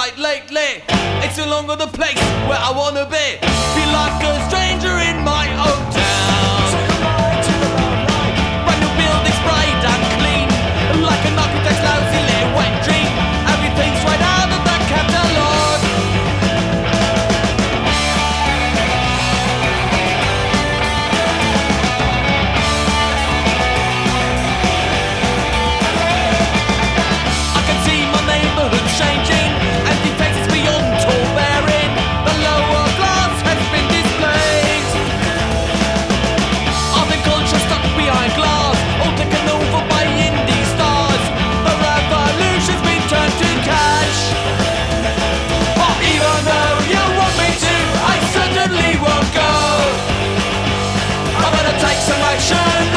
appetite lately. It's no longer the place where I wanna be. Feel like direction.